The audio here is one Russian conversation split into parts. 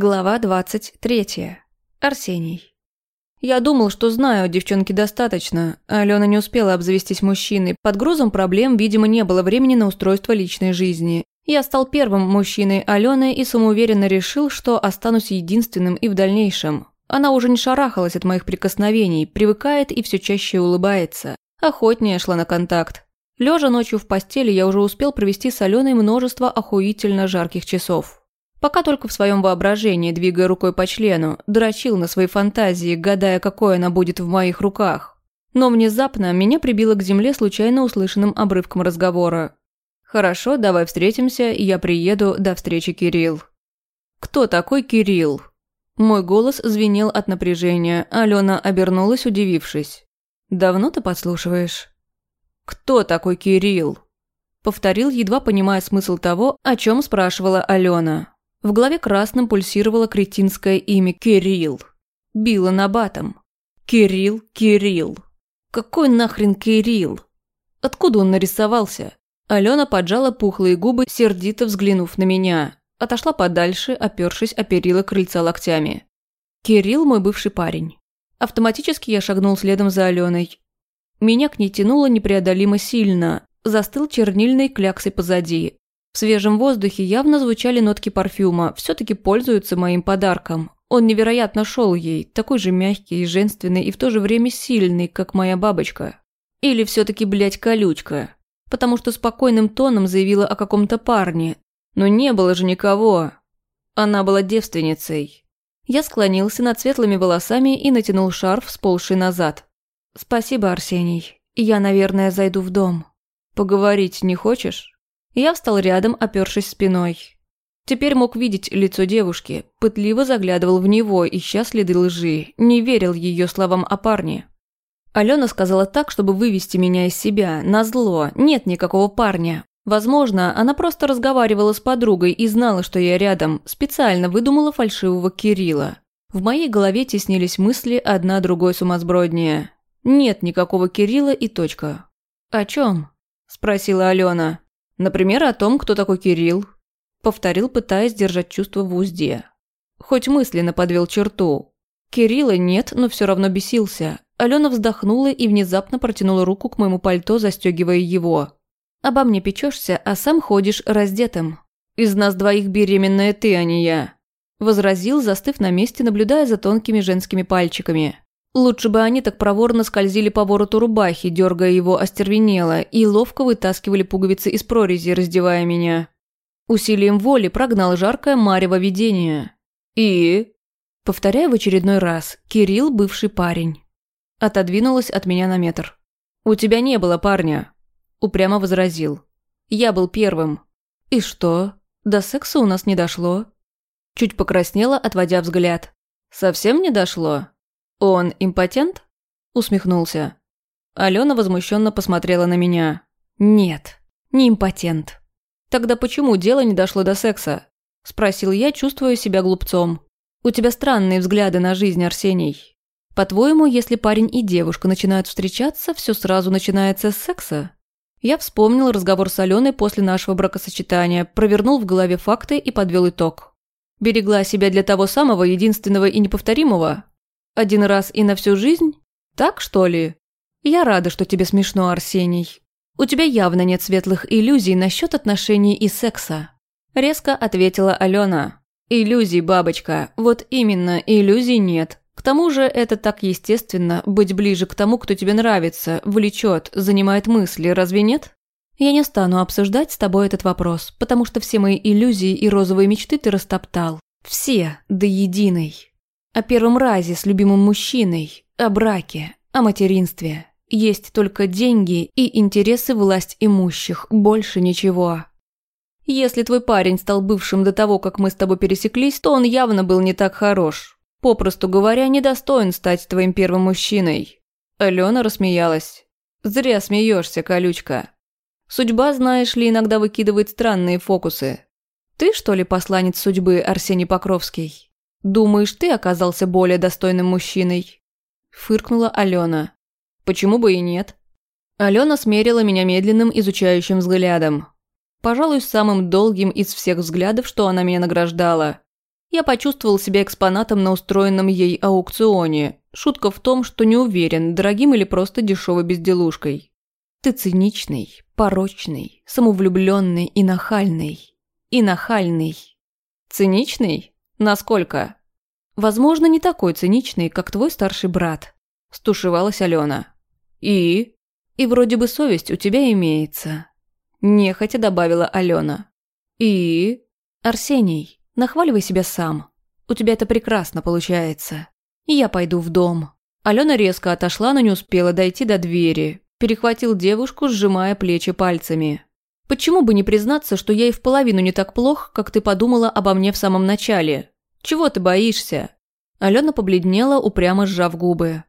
Глава 23. Арсений. Я думал, что знаю о девчонке достаточно. Алена не успела обзавестись мужчиной. Под грузом проблем, видимо, не было времени на устройство личной жизни. Я стал первым мужчиной Алены и самоуверенно решил, что останусь единственным и в дальнейшем. Она уже не шарахалась от моих прикосновений, привыкает и все чаще улыбается. Охотнее шла на контакт. Лежа ночью в постели, я уже успел провести с Аленой множество охуительно жарких часов. Пока только в своем воображении, двигая рукой по члену, дрочил на свои фантазии, гадая, какой она будет в моих руках. Но внезапно меня прибило к земле случайно услышанным обрывком разговора. «Хорошо, давай встретимся, я приеду до встречи, Кирилл». «Кто такой Кирилл?» Мой голос звенел от напряжения, Алена обернулась, удивившись. «Давно ты подслушиваешь?» «Кто такой Кирилл?» Повторил, едва понимая смысл того, о чем спрашивала Алена. В голове красным пульсировало кретинское имя Кирилл. Било на батом. Кирилл, Кирилл. Какой нахрен Кирилл? Откуда он нарисовался? Алена поджала пухлые губы, сердито взглянув на меня. Отошла подальше, опершись о перила крыльца локтями. Кирилл мой бывший парень. Автоматически я шагнул следом за Аленой. Меня к ней тянуло непреодолимо сильно. Застыл чернильной кляксой позади. В свежем воздухе явно звучали нотки парфюма, все-таки пользуются моим подарком. Он невероятно шел ей, такой же мягкий и женственный, и в то же время сильный, как моя бабочка. Или все-таки, блядь, колючка. Потому что спокойным тоном заявила о каком-то парне. Но не было же никого. Она была девственницей. Я склонился над светлыми волосами и натянул шарф, сползший назад. «Спасибо, Арсений. Я, наверное, зайду в дом. Поговорить не хочешь?» Я встал рядом, опёршись спиной. Теперь мог видеть лицо девушки, пытливо заглядывал в него, ища следы лжи, не верил ее словам о парне. Алена сказала так, чтобы вывести меня из себя, на зло. нет никакого парня. Возможно, она просто разговаривала с подругой и знала, что я рядом, специально выдумала фальшивого Кирилла. В моей голове теснились мысли одна другой сумасброднее. Нет никакого Кирилла и точка. «О чем? спросила Алена. Например, о том, кто такой Кирилл. Повторил, пытаясь держать чувство в узде. Хоть мысленно подвел черту. Кирилла нет, но все равно бесился. Алена вздохнула и внезапно протянула руку к моему пальто, застегивая его. «Обо мне печешься, а сам ходишь раздетым. Из нас двоих беременная ты, а не я», – возразил, застыв на месте, наблюдая за тонкими женскими пальчиками. Лучше бы они так проворно скользили по вороту рубахи, дергая его остервенело, и ловко вытаскивали пуговицы из прорези, раздевая меня. Усилием воли прогнал жаркое марево видение. «И?» Повторяю в очередной раз. Кирилл – бывший парень. Отодвинулась от меня на метр. «У тебя не было парня», – упрямо возразил. «Я был первым». «И что? До секса у нас не дошло?» Чуть покраснела, отводя взгляд. «Совсем не дошло?» «Он импотент?» – усмехнулся. Алена возмущенно посмотрела на меня. «Нет, не импотент». «Тогда почему дело не дошло до секса?» – спросил я, чувствуя себя глупцом. «У тебя странные взгляды на жизнь, Арсений. По-твоему, если парень и девушка начинают встречаться, все сразу начинается с секса?» Я вспомнил разговор с Аленой после нашего бракосочетания, провернул в голове факты и подвел итог. Берегла себя для того самого, единственного и неповторимого, один раз и на всю жизнь? Так, что ли? Я рада, что тебе смешно, Арсений. У тебя явно нет светлых иллюзий насчет отношений и секса. Резко ответила Алена. Иллюзий, бабочка. Вот именно, иллюзий нет. К тому же это так естественно, быть ближе к тому, кто тебе нравится, влечет, занимает мысли, разве нет? Я не стану обсуждать с тобой этот вопрос, потому что все мои иллюзии и розовые мечты ты растоптал. Все, до единой. О первом разе с любимым мужчиной, о браке, о материнстве. Есть только деньги и интересы власть имущих, больше ничего. Если твой парень стал бывшим до того, как мы с тобой пересеклись, то он явно был не так хорош. Попросту говоря, недостоин стать твоим первым мужчиной. Алена рассмеялась. Зря смеешься, колючка. Судьба, знаешь ли, иногда выкидывает странные фокусы. Ты, что ли, посланец судьбы, Арсений Покровский? «Думаешь, ты оказался более достойным мужчиной?» Фыркнула Алена. «Почему бы и нет?» Алена смерила меня медленным, изучающим взглядом. Пожалуй, самым долгим из всех взглядов, что она меня награждала. Я почувствовал себя экспонатом на устроенном ей аукционе. Шутка в том, что не уверен, дорогим или просто дешевой безделушкой. Ты циничный, порочный, самовлюбленный и нахальный. И нахальный. Циничный? Насколько? Возможно, не такой циничный, как твой старший брат. Стушевалась Алена. И? И вроде бы совесть у тебя имеется. Нехотя добавила Алена. И? Арсений, нахваливай себя сам. У тебя это прекрасно получается. Я пойду в дом. Алена резко отошла, но не успела дойти до двери. Перехватил девушку, сжимая плечи пальцами. «Почему бы не признаться, что я и в половину не так плох, как ты подумала обо мне в самом начале? Чего ты боишься?» Алена побледнела, упрямо сжав губы.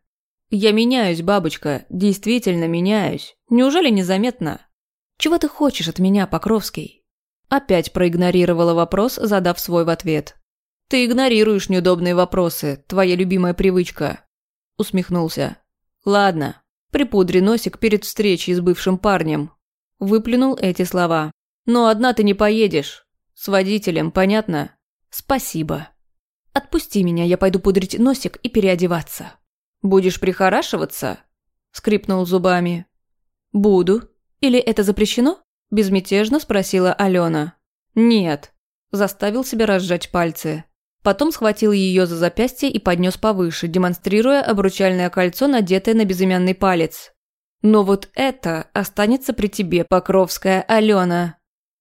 «Я меняюсь, бабочка, действительно меняюсь. Неужели незаметно?» «Чего ты хочешь от меня, Покровский?» Опять проигнорировала вопрос, задав свой в ответ. «Ты игнорируешь неудобные вопросы, твоя любимая привычка», – усмехнулся. «Ладно, припудри носик перед встречей с бывшим парнем». Выплюнул эти слова. «Но одна ты не поедешь. С водителем, понятно?» «Спасибо. Отпусти меня, я пойду пудрить носик и переодеваться». «Будешь прихорашиваться?» – скрипнул зубами. «Буду. Или это запрещено?» – безмятежно спросила Алена. «Нет», – заставил себя разжать пальцы. Потом схватил ее за запястье и поднес повыше, демонстрируя обручальное кольцо, надетое на безымянный палец. «Но вот это останется при тебе, Покровская Алена».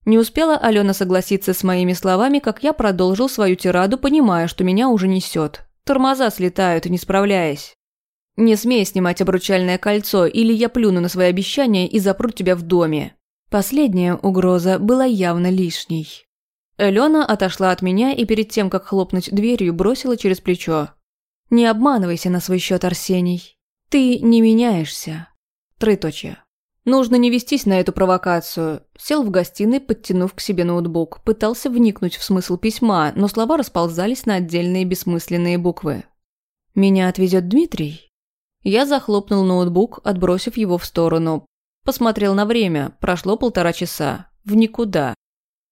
Не успела Алена согласиться с моими словами, как я продолжил свою тираду, понимая, что меня уже несет. Тормоза слетают, не справляясь. «Не смей снимать обручальное кольцо, или я плюну на свои обещания и запру тебя в доме». Последняя угроза была явно лишней. Алена отошла от меня и перед тем, как хлопнуть дверью, бросила через плечо. «Не обманывайся на свой счет, Арсений. Ты не меняешься». Троеточие. Нужно не вестись на эту провокацию. Сел в гостиной, подтянув к себе ноутбук. Пытался вникнуть в смысл письма, но слова расползались на отдельные бессмысленные буквы. «Меня отвезет Дмитрий?» Я захлопнул ноутбук, отбросив его в сторону. Посмотрел на время, прошло полтора часа. В никуда.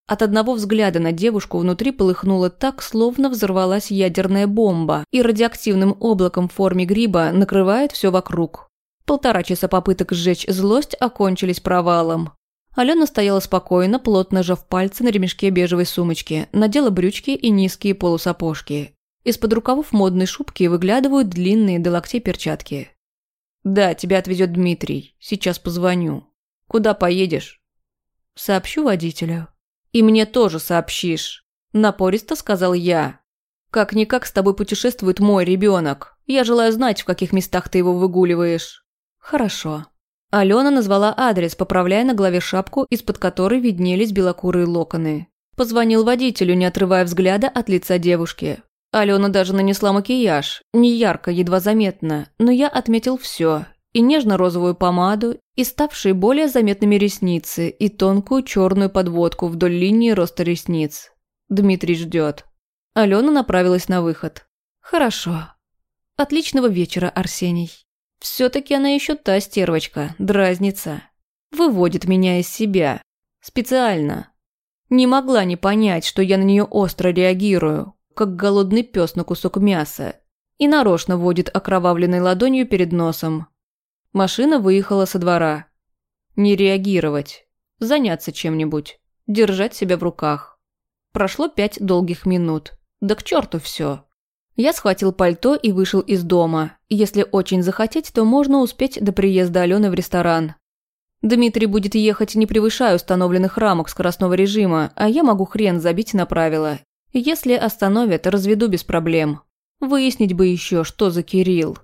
От одного взгляда на девушку внутри полыхнуло так, словно взорвалась ядерная бомба, и радиоактивным облаком в форме гриба накрывает все вокруг. Полтора часа попыток сжечь злость окончились провалом. Алена стояла спокойно, плотно сжав пальцы на ремешке бежевой сумочки, надела брючки и низкие полусапожки. Из-под рукавов модной шубки выглядывают длинные до локтей перчатки. «Да, тебя отвезет Дмитрий. Сейчас позвоню. Куда поедешь?» «Сообщу водителю». «И мне тоже сообщишь», – напористо сказал я. «Как-никак с тобой путешествует мой ребенок. Я желаю знать, в каких местах ты его выгуливаешь». «Хорошо». Алена назвала адрес, поправляя на голове шапку, из-под которой виднелись белокурые локоны. Позвонил водителю, не отрывая взгляда от лица девушки. Алена даже нанесла макияж, не ярко, едва заметно, но я отметил все. И нежно-розовую помаду, и ставшие более заметными ресницы, и тонкую черную подводку вдоль линии роста ресниц. Дмитрий ждет. Алена направилась на выход. Хорошо. Отличного вечера, Арсений. Все-таки она еще та стервочка, дразнится. Выводит меня из себя. Специально. Не могла не понять, что я на нее остро реагирую, как голодный пес на кусок мяса, и нарочно водит окровавленной ладонью перед носом. Машина выехала со двора. Не реагировать. Заняться чем-нибудь. Держать себя в руках. Прошло пять долгих минут. Да к черту все. Я схватил пальто и вышел из дома. Если очень захотеть, то можно успеть до приезда Алены в ресторан. Дмитрий будет ехать, не превышая установленных рамок скоростного режима, а я могу хрен забить на правила если остановят, разведу без проблем. Выяснить бы еще, что за Кирилл.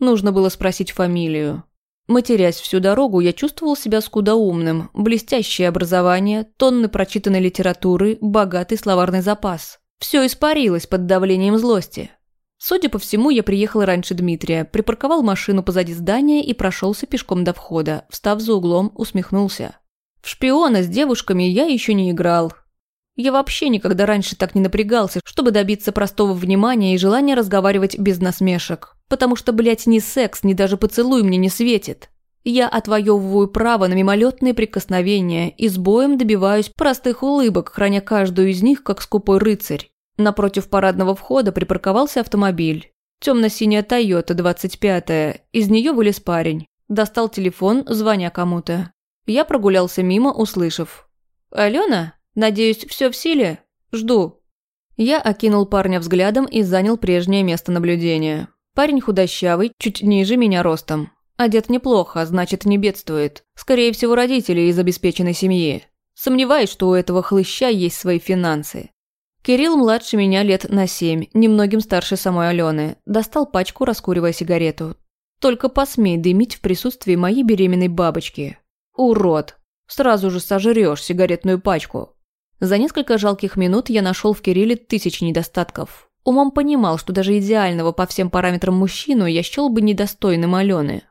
Нужно было спросить фамилию. Матерясь всю дорогу, я чувствовал себя скудоумным, блестящее образование, тонны прочитанной литературы, богатый словарный запас. Все испарилось под давлением злости. Судя по всему, я приехал раньше Дмитрия, припарковал машину позади здания и прошелся пешком до входа, встав за углом, усмехнулся. В шпиона с девушками я еще не играл, я вообще никогда раньше так не напрягался, чтобы добиться простого внимания и желания разговаривать без насмешек. Потому что, блядь, ни секс, ни даже поцелуй мне не светит. Я отвоевываю право на мимолетные прикосновения и с боем добиваюсь простых улыбок, храня каждую из них, как скупой рыцарь. Напротив парадного входа припарковался автомобиль. Темно-синяя Тойота 25-я. Из нее вылез парень. Достал телефон, звоня кому-то. Я прогулялся мимо, услышав. «Алена? Надеюсь, все в силе? Жду». Я окинул парня взглядом и занял прежнее место наблюдения. Парень худощавый, чуть ниже меня ростом. Одет неплохо, значит, не бедствует. Скорее всего, родители из обеспеченной семьи. Сомневаюсь, что у этого хлыща есть свои финансы. Кирилл младше меня лет на семь, немногим старше самой Алены. Достал пачку, раскуривая сигарету. Только посмей дымить в присутствии моей беременной бабочки. Урод! Сразу же сожрешь сигаретную пачку. За несколько жалких минут я нашел в Кирилле тысячи недостатков. Умом понимал, что даже идеального по всем параметрам мужчину я счел бы недостойным Алены.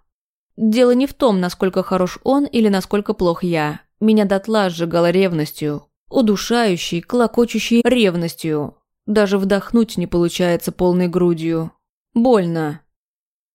Дело не в том, насколько хорош он или насколько плох я. Меня дотла сжигала ревностью. Удушающей, клокочущей ревностью. Даже вдохнуть не получается полной грудью. Больно.